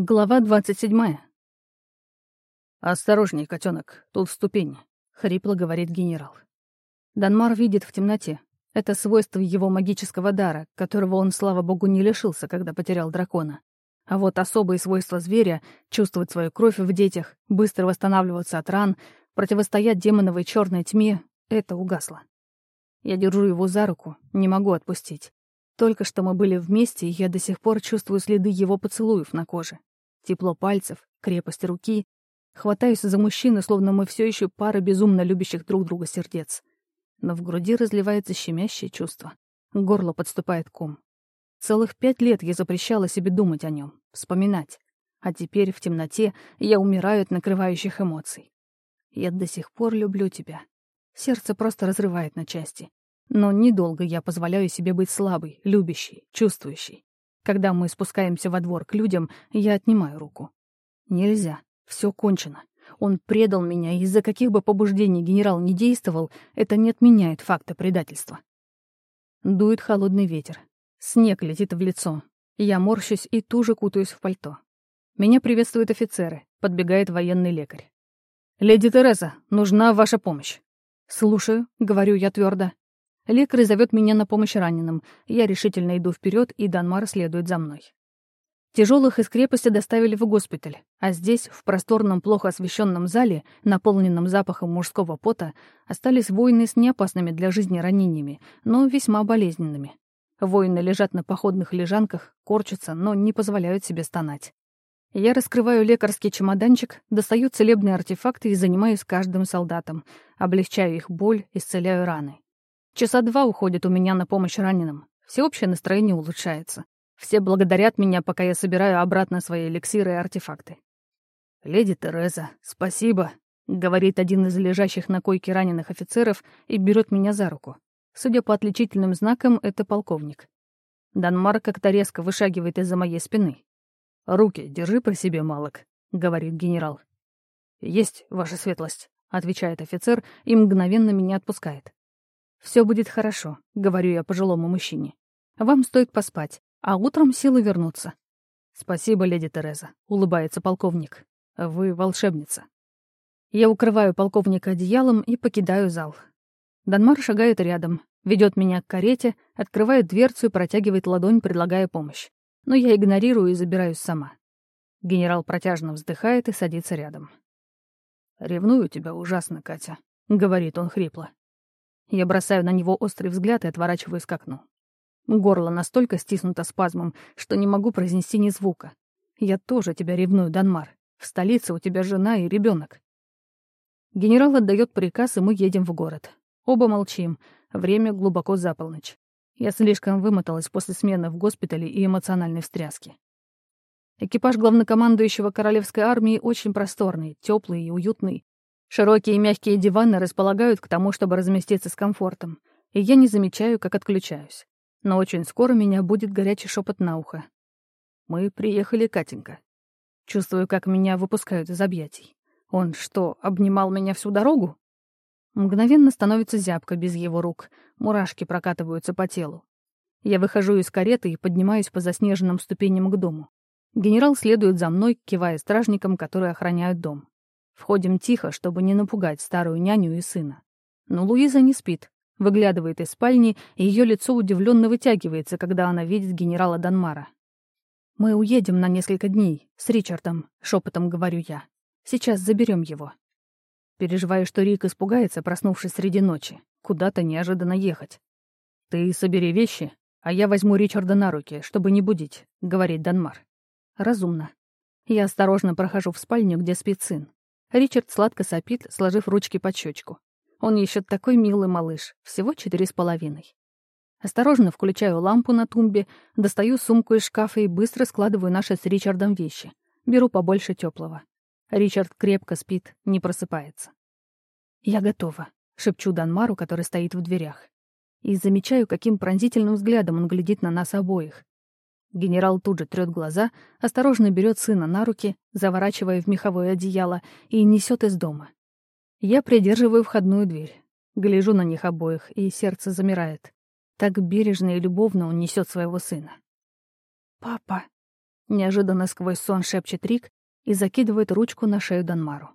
Глава двадцать седьмая. «Осторожней, котенок, тут ступень», — хрипло говорит генерал. Данмар видит в темноте. Это свойство его магического дара, которого он, слава богу, не лишился, когда потерял дракона. А вот особые свойства зверя — чувствовать свою кровь в детях, быстро восстанавливаться от ран, противостоять демоновой черной тьме — это угасло. Я держу его за руку, не могу отпустить. Только что мы были вместе, и я до сих пор чувствую следы его поцелуев на коже. Тепло пальцев, крепость руки. Хватаюсь за мужчину, словно мы все еще пара безумно любящих друг друга сердец. Но в груди разливается щемящее чувство. Горло подступает ком. Целых пять лет я запрещала себе думать о нем, вспоминать. А теперь в темноте я умираю от накрывающих эмоций. Я до сих пор люблю тебя. Сердце просто разрывает на части. Но недолго я позволяю себе быть слабой, любящей, чувствующей. Когда мы спускаемся во двор к людям, я отнимаю руку. Нельзя. Все кончено. Он предал меня, и из-за каких бы побуждений генерал не действовал, это не отменяет факта предательства. Дует холодный ветер. Снег летит в лицо. Я морщусь и туже кутаюсь в пальто. Меня приветствуют офицеры. Подбегает военный лекарь. «Леди Тереза, нужна ваша помощь». «Слушаю», — говорю я твердо. Лекарь зовет меня на помощь раненым. Я решительно иду вперед, и Данмар следует за мной. Тяжелых из крепости доставили в госпиталь, а здесь, в просторном, плохо освещенном зале, наполненном запахом мужского пота, остались воины с неопасными для жизни ранениями, но весьма болезненными. Воины лежат на походных лежанках, корчатся, но не позволяют себе стонать. Я раскрываю лекарский чемоданчик, достаю целебные артефакты и занимаюсь каждым солдатом, облегчаю их боль, исцеляю раны. Часа два уходит у меня на помощь раненым. Всеобщее настроение улучшается. Все благодарят меня, пока я собираю обратно свои эликсиры и артефакты. «Леди Тереза, спасибо», — говорит один из лежащих на койке раненых офицеров и берет меня за руку. Судя по отличительным знакам, это полковник. Данмар как-то резко вышагивает из-за моей спины. «Руки держи при себе, малок», — говорит генерал. «Есть, ваша светлость», — отвечает офицер и мгновенно меня отпускает. «Все будет хорошо», — говорю я пожилому мужчине. «Вам стоит поспать, а утром силы вернутся». «Спасибо, леди Тереза», — улыбается полковник. «Вы волшебница». Я укрываю полковника одеялом и покидаю зал. Данмар шагает рядом, ведет меня к карете, открывает дверцу и протягивает ладонь, предлагая помощь. Но я игнорирую и забираюсь сама. Генерал протяжно вздыхает и садится рядом. «Ревную тебя ужасно, Катя», — говорит он хрипло. Я бросаю на него острый взгляд и отворачиваюсь к окну. Горло настолько стиснуто спазмом, что не могу произнести ни звука. Я тоже тебя ревную, Данмар. В столице у тебя жена и ребенок. Генерал отдает приказ, и мы едем в город. Оба молчим. Время глубоко за полночь. Я слишком вымоталась после смены в госпитале и эмоциональной встряски. Экипаж главнокомандующего королевской армии очень просторный, теплый и уютный, Широкие и мягкие диваны располагают к тому, чтобы разместиться с комфортом, и я не замечаю, как отключаюсь. Но очень скоро меня будет горячий шепот на ухо. «Мы приехали, Катенька». Чувствую, как меня выпускают из объятий. Он что, обнимал меня всю дорогу? Мгновенно становится зябко без его рук, мурашки прокатываются по телу. Я выхожу из кареты и поднимаюсь по заснеженным ступеням к дому. Генерал следует за мной, кивая стражникам, которые охраняют дом. Входим тихо, чтобы не напугать старую няню и сына. Но Луиза не спит. Выглядывает из спальни, и ее лицо удивленно вытягивается, когда она видит генерала Данмара. «Мы уедем на несколько дней, с Ричардом», — шепотом говорю я. «Сейчас заберем его». Переживаю, что Рик испугается, проснувшись среди ночи. Куда-то неожиданно ехать. «Ты собери вещи, а я возьму Ричарда на руки, чтобы не будить», — говорит Данмар. «Разумно». Я осторожно прохожу в спальню, где спит сын. Ричард сладко сопит, сложив ручки под щечку. Он еще такой милый малыш, всего четыре с половиной. Осторожно включаю лампу на тумбе, достаю сумку из шкафа и быстро складываю наши с Ричардом вещи. Беру побольше теплого. Ричард крепко спит, не просыпается. «Я готова», — шепчу Данмару, который стоит в дверях. И замечаю, каким пронзительным взглядом он глядит на нас обоих. Генерал тут же трёт глаза, осторожно берет сына на руки, заворачивая в меховое одеяло, и несет из дома. Я придерживаю входную дверь. Гляжу на них обоих, и сердце замирает. Так бережно и любовно он несет своего сына. «Папа!» Неожиданно сквозь сон шепчет Рик и закидывает ручку на шею Данмару.